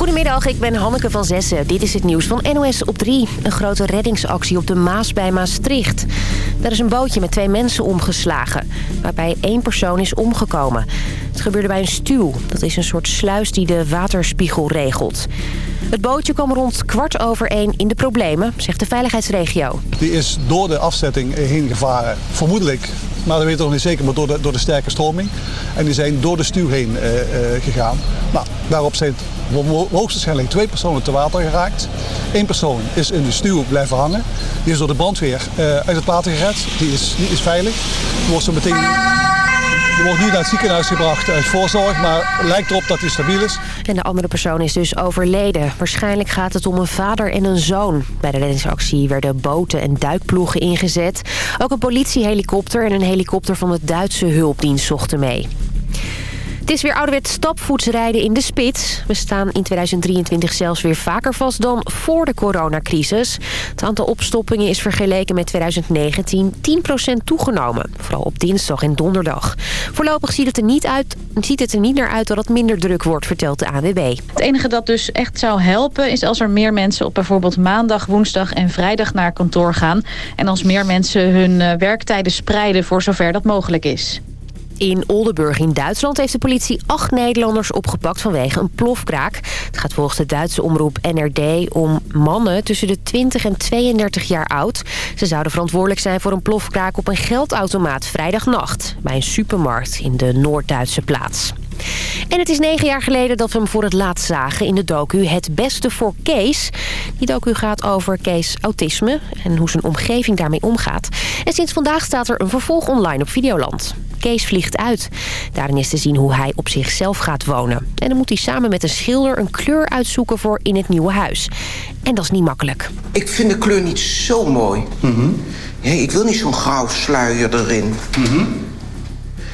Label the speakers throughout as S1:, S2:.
S1: Goedemiddag, ik ben Hanneke van Zessen. Dit is het nieuws van NOS op 3. Een grote reddingsactie op de Maas bij Maastricht. Daar is een bootje met twee mensen omgeslagen, waarbij één persoon is omgekomen. Het gebeurde bij een stuw. Dat is een soort sluis die de waterspiegel regelt. Het bootje kwam rond kwart over één in de problemen, zegt de veiligheidsregio.
S2: Die is door de afzetting heen gevaren, vermoedelijk maar dat weten we nog niet zeker, maar door de, door de sterke stroming. En die zijn door de stuw heen uh, uh, gegaan. Nou, daarop zijn hoogstwaarschijnlijk twee personen te water geraakt. Eén persoon is in de stuw blijven hangen. Die is door de brandweer uh, uit het water gered. Die is, die is veilig. Die wordt zo meteen die wordt nu naar het ziekenhuis gebracht uit voorzorg, maar lijkt erop dat hij stabiel is.
S1: En de andere persoon is dus overleden. Waarschijnlijk gaat het om een vader en een zoon. Bij de reddingsactie werden boten en duikploegen ingezet. Ook een politiehelikopter en een helikopter van de Duitse hulpdienst zochten mee. Het is weer ouderwets stapvoets rijden in de spits. We staan in 2023 zelfs weer vaker vast dan voor de coronacrisis. Het aantal opstoppingen is vergeleken met 2019 10% toegenomen. Vooral op dinsdag en donderdag. Voorlopig ziet het, er niet uit, ziet het er niet naar uit dat het minder druk wordt, vertelt de ANWB.
S3: Het enige dat dus echt zou helpen is als er meer mensen op bijvoorbeeld maandag, woensdag en vrijdag naar kantoor gaan. En als meer mensen hun eh, werktijden spreiden voor zover dat mogelijk is.
S1: In Oldenburg in Duitsland heeft de politie acht Nederlanders opgepakt vanwege een plofkraak. Het gaat volgens de Duitse omroep NRD om mannen tussen de 20 en 32 jaar oud. Ze zouden verantwoordelijk zijn voor een plofkraak op een geldautomaat vrijdagnacht... bij een supermarkt in de Noord-Duitse plaats. En het is negen jaar geleden dat we hem voor het laatst zagen in de docu Het Beste voor Kees. Die docu gaat over Kees autisme en hoe zijn omgeving daarmee omgaat. En sinds vandaag staat er een vervolg online op Videoland. Kees vliegt uit. Daarin is te zien hoe hij op zichzelf gaat wonen. En dan moet hij samen met een schilder een kleur uitzoeken voor in het nieuwe huis. En dat is niet makkelijk.
S4: Ik vind de kleur niet zo mooi. Mm ik wil niet zo'n grauw sluier erin. Mm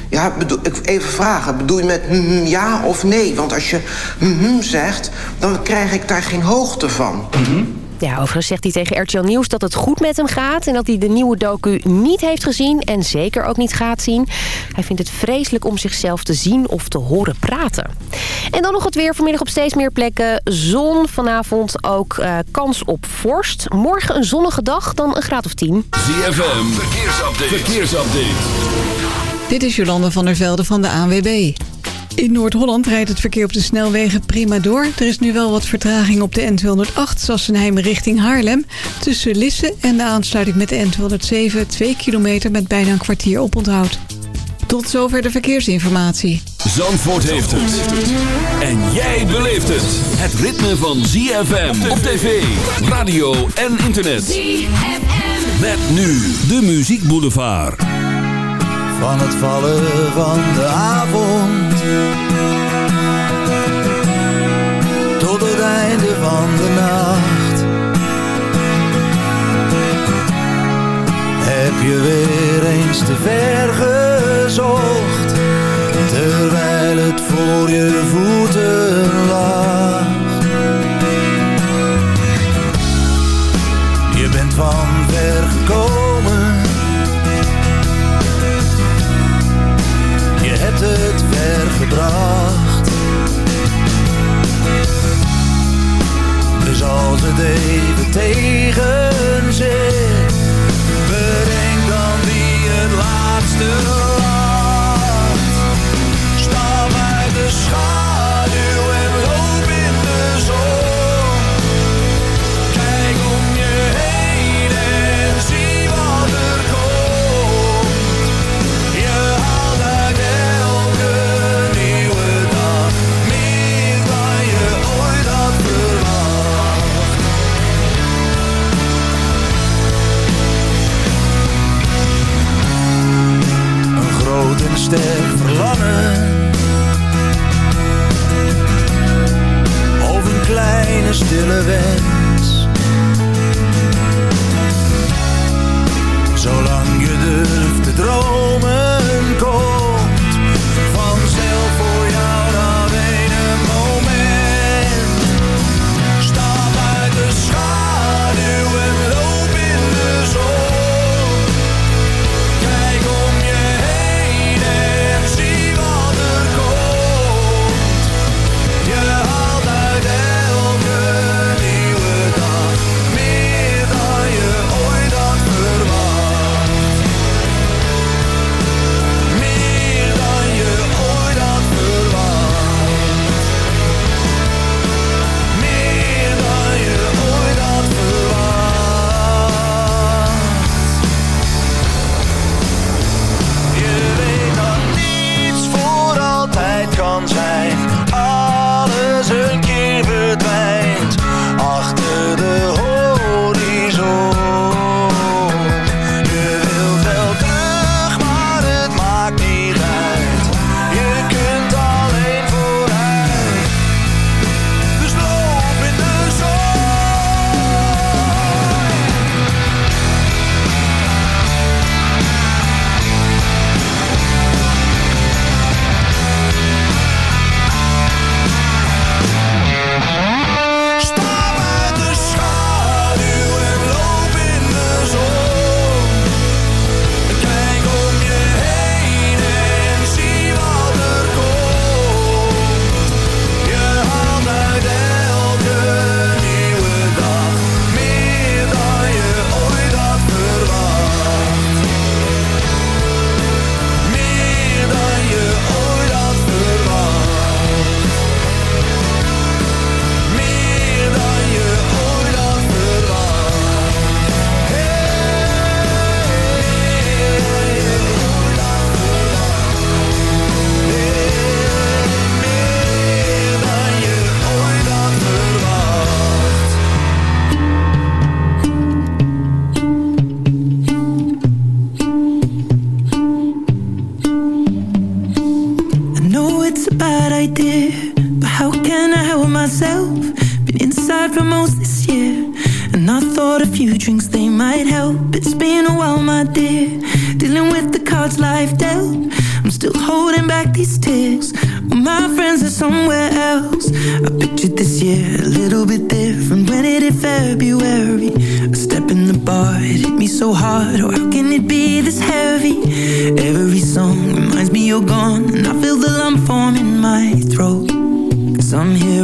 S4: Ja, bedoel, even vragen. Bedoel je met mm ja of nee? Want als je mm zegt, dan krijg ik daar geen hoogte van.
S1: Mm ja, overigens zegt hij tegen RTL Nieuws dat het goed met hem gaat... en dat hij de nieuwe docu niet heeft gezien en zeker ook niet gaat zien. Hij vindt het vreselijk om zichzelf te zien of te horen praten. En dan nog het weer. Vanmiddag op steeds meer plekken zon. Vanavond ook uh, kans op vorst. Morgen een zonnige dag, dan een graad of 10.
S5: ZFM, verkeersupdate. verkeersupdate.
S6: Dit is Jolande van der Velde van de ANWB. In Noord-Holland rijdt het verkeer op de snelwegen prima door. Er is nu wel wat vertraging op de N208 Sassenheim richting Haarlem. Tussen Lisse en de aansluiting met de N207 2 kilometer met bijna een kwartier oponthoud. Tot zover de verkeersinformatie.
S5: Zandvoort heeft het. En jij beleeft het. Het ritme van ZFM op tv, radio en internet. ZFM. Met nu de Muziek Boulevard.
S7: Van het vallen van de avond Tot het einde van de nacht. Heb je weer eens te ver gezocht Terwijl het voor je voeten lag? Je bent van ver gekomen. Het ver gebracht. Dus als het even tegen zit, bedenk dan wie het laatste stille wens. Zolang je durft te dromen,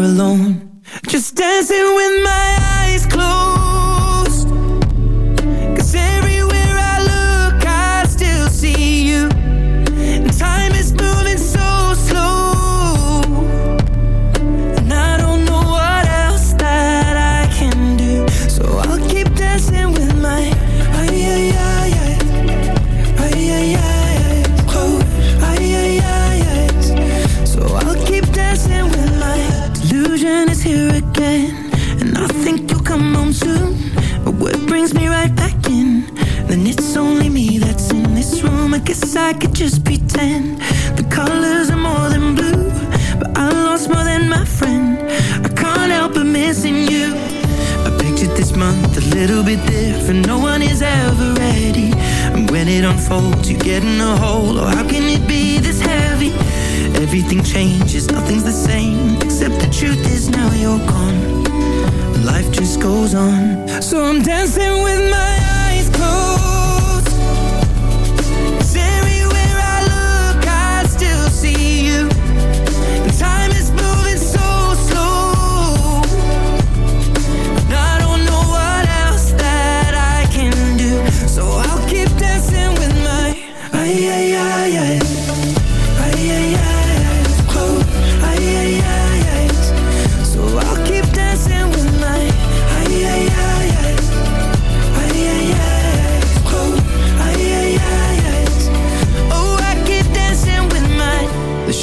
S8: alone. Just dancing with my eyes it unfolds You get in a hole, oh how can it be this heavy? Everything changes, nothing's the same Except the truth is now you're gone. Life just goes on. So I'm dancing with my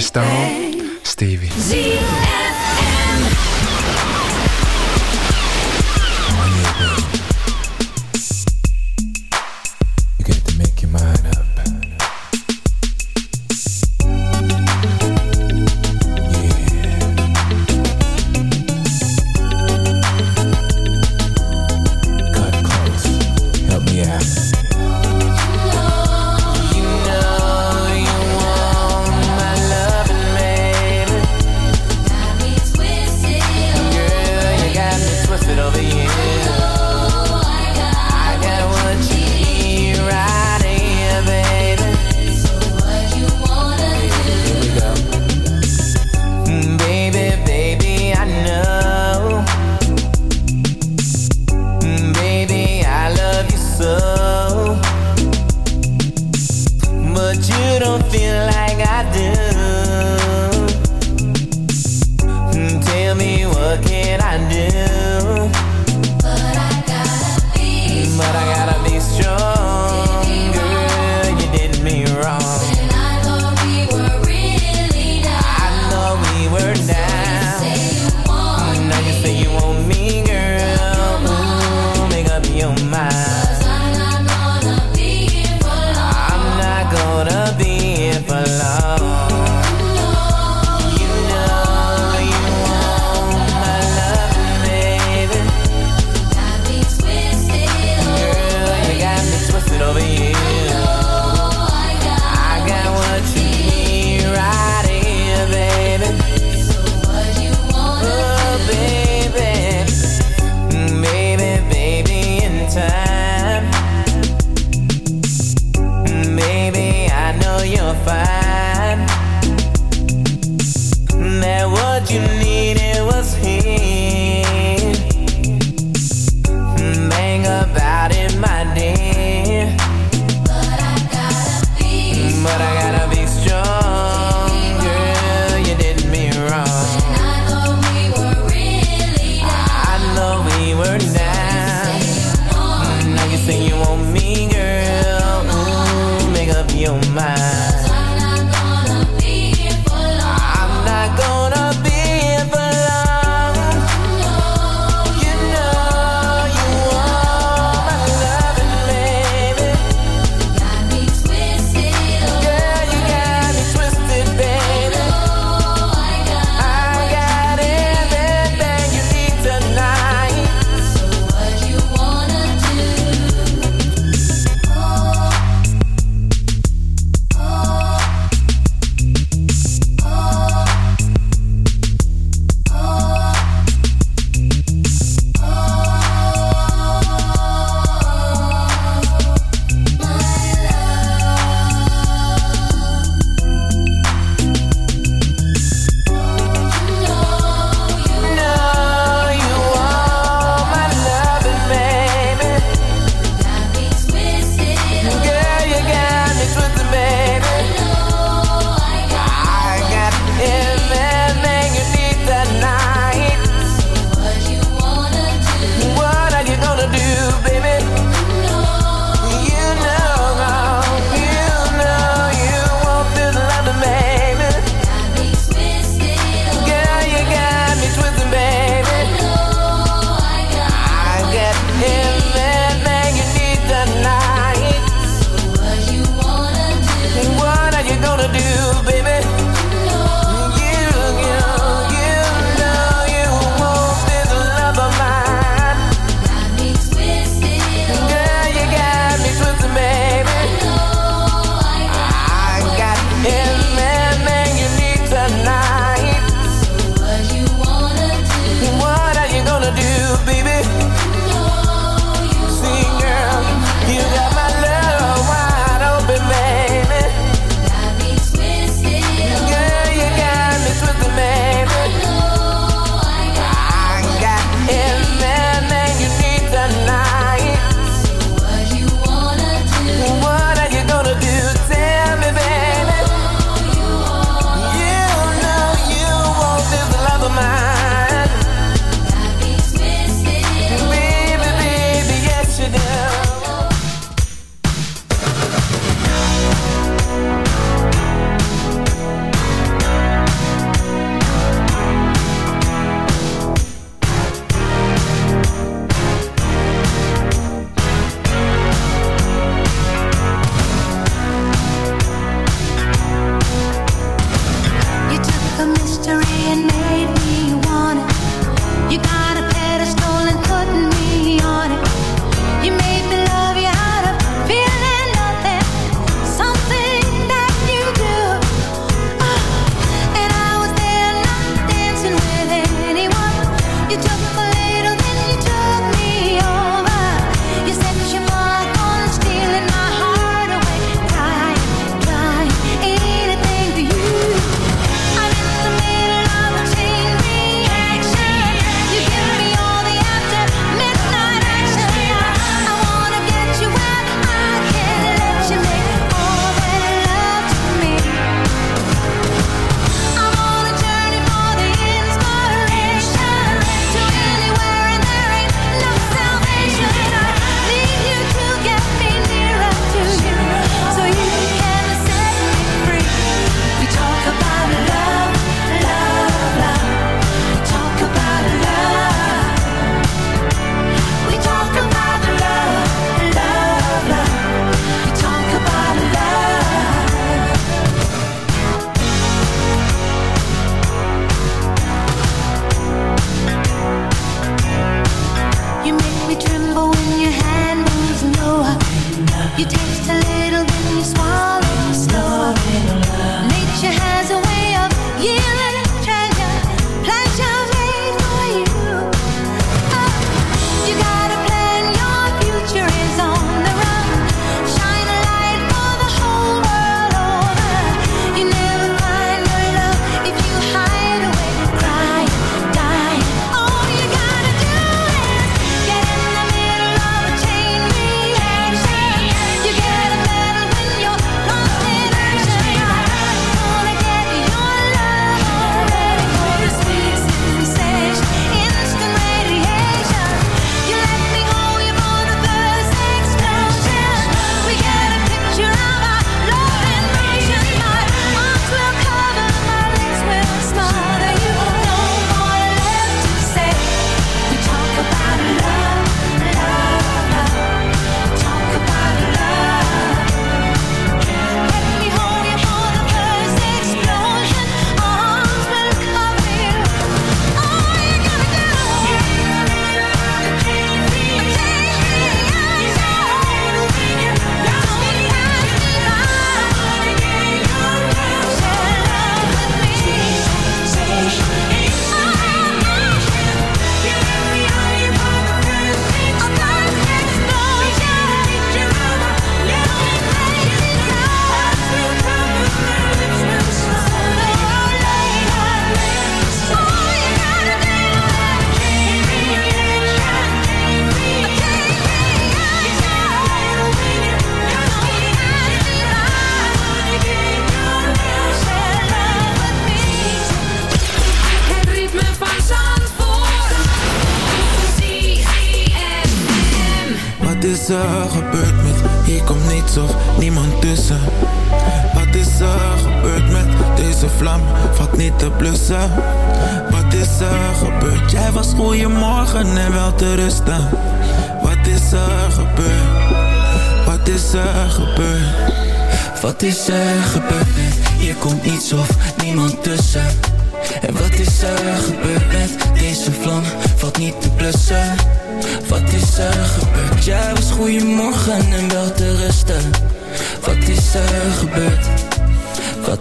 S9: just don't,
S10: Stevie.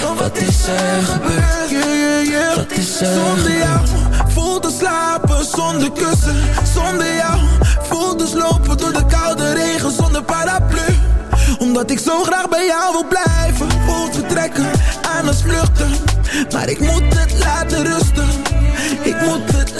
S10: Wat is er gebeurd? Wat is er
S11: Zonder jou voel te slapen zonder kussen. Zonder jou voel dus lopen door de koude regen zonder paraplu. Omdat ik zo graag bij jou wil blijven. Voel vertrekken aan het vluchten. Maar ik moet het laten rusten. Ik moet het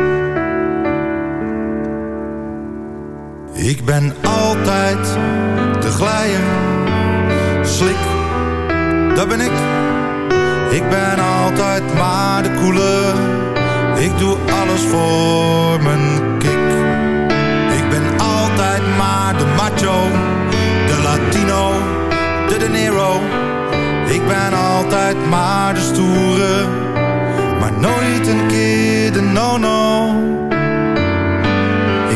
S7: Ik ben altijd de glijer, slik, dat ben ik. Ik ben altijd maar de koele, ik doe alles voor mijn kick. Ik ben altijd maar de macho, de latino, de de nero. Ik ben altijd maar de stoere, maar nooit een keer de no-no.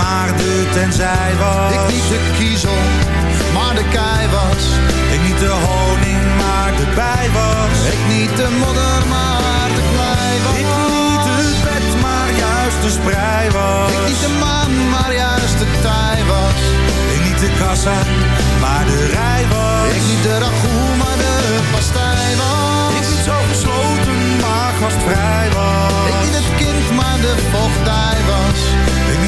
S7: maar de tenzij was Ik niet de kiezel, maar de kei was. Ik niet de honing, maar de bij was. Ik niet de modder, maar de klei was. Ik niet het bed, maar juist de sprei was. Ik niet de maan, maar juist de tij was. Ik niet de kassa, maar de rij was. Ik niet de ragout,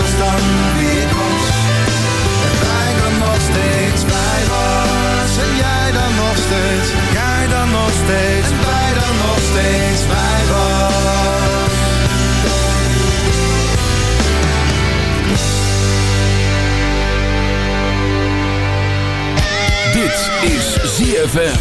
S7: was dan wie ik was. En wij dan nog steeds blij was. En jij dan nog steeds. Jij dan nog steeds. En wij dan nog steeds blij was.
S12: Dit is ZFM.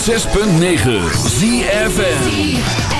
S13: 106.9 ZFM.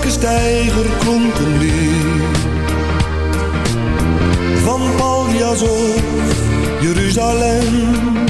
S7: Elke steiger klonk een lied. Van Paljas of Jeruzalem.